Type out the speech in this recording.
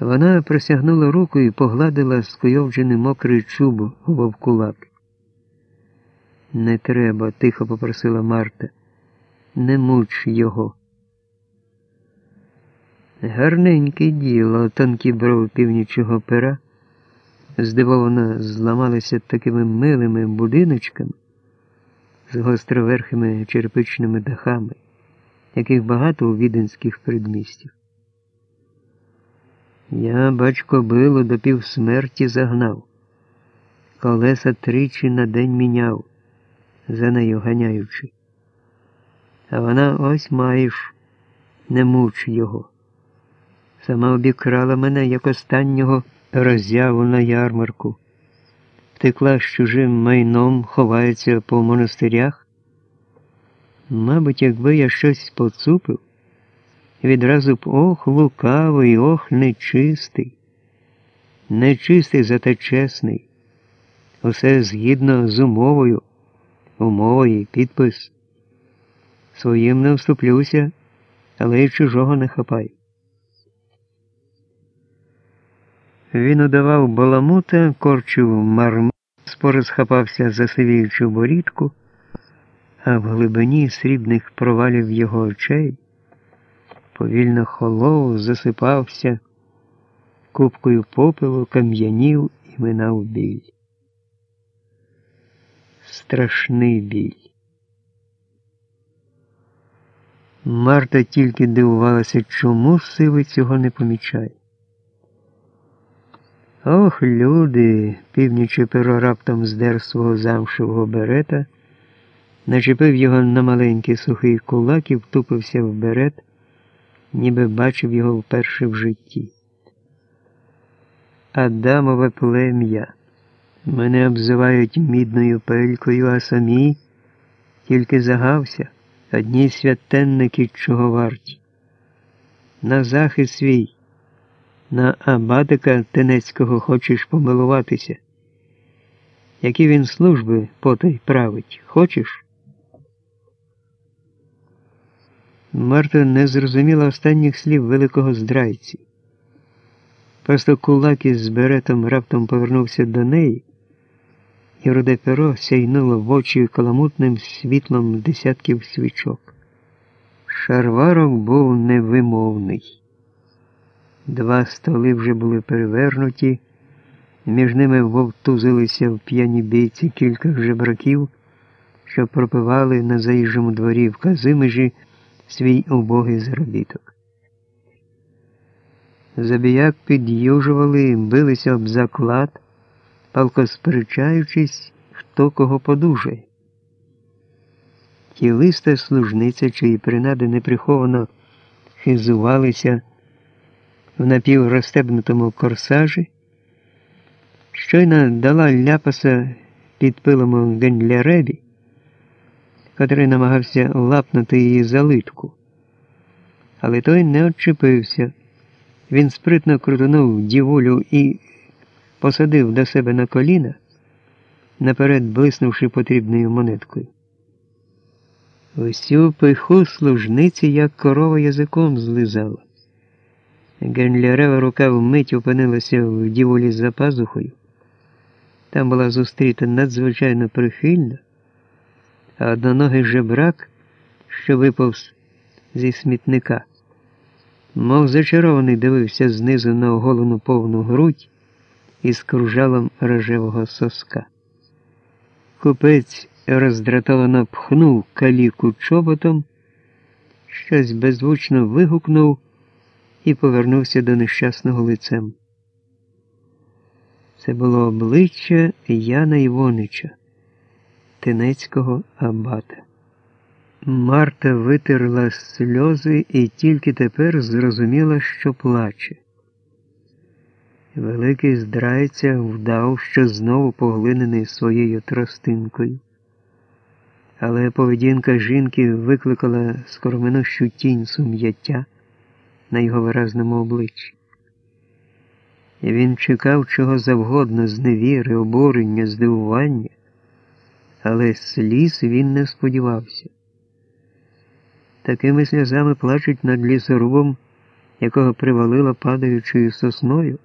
Вона просягнула руку і погладила скуйовджений мокрий чуб вовкулак. Не треба, тихо попросила Марта. Не муч його. Гарненьке діло, тонкі брови північого пера, здивовано зламалися такими милими будиночками з гостроверхими черпичними дахами, яких багато у віденських предмістів. Я, бачко, било до півсмерті загнав, колеса тричі на день міняв, за нею ганяючи. А вона ось маєш, не муч його. Сама обікрала мене, як останнього роззяву на ярмарку, втекла з чужим майном, ховається по монастирях. Мабуть, якби я щось поцупив, відразу б ох, лукавий, ох, нечистий. Нечистий, зате чесний. Усе згідно з умовою, умовою підпис. Своїм не вступлюся, але й чужого не хапай. Він удавав баламута, корчив марм, споро схапався за сивіючу борідку, а в глибині срібних провалів його очей повільно холов, засипався, купкою попелу кам'янів і минав біль. Страшний біль. Марта тільки дивувалася, чому сивий цього не помічає. Ох, люди, північе перо раптом здер свого замшевого берета, начепив його на маленький сухий кулак і втупився в берет, ніби бачив його вперше в житті. Адамове плем'я. Мене обзивають мідною пелькою, а самі тільки загався, одні святенники чого варті. На захист свій. На Абатика Тенецького хочеш помилуватися. Які він служби потай править, хочеш? Марта не зрозуміла останніх слів великого здрайці. Просто кулак із беретом раптом повернувся до неї, і руде перо сяйнуло в очі каламутним світлом десятків свічок. Шарварок був невимовний. Два столи вже були перевернуті, між ними вовтузилися в п'яні бійці кілька жебраків, що пропивали на заїжджому дворі в Казимежі свій убогий заробіток. Забіяк під'южували, билися об заклад, палко сперечаючись, хто кого подужає. Тілиста служниця, чиї принади неприховано хизувалися в напіврозстебнутому корсажі, щойно дала ляпаса під пилому Генляребі, котрий намагався лапнути її за литку. Але той не отчепився. Він спритно крутонув дівулю і посадив до себе на коліна, наперед блиснувши потрібною монеткою. Усю пиху служниці, як корова язиком злизала. Генлярева рука вмить опинилася в діволі за пазухою. Там була зустріта надзвичайно прихильно, а одноногий жебрак, що виповз зі смітника, мов зачарований дивився знизу на оголену повну грудь із кружалом рожевого соска. Купець роздратовано пхнув каліку чоботом, щось беззвучно вигукнув і повернувся до нещасного лицем. Це було обличчя Яна Івонича, Тенецького абата. Марта витерла сльози і тільки тепер зрозуміла, що плаче. Великий здрайця вдав, що знову поглинений своєю тростинкою. Але поведінка жінки викликала скороминущу тінь сум'яття на його виразному обличчі. Він чекав чого завгодно зневіри, обурення, здивування, але сліз він не сподівався. Такими сльозами плачуть над лісорубом якого привалило падаючою сосною,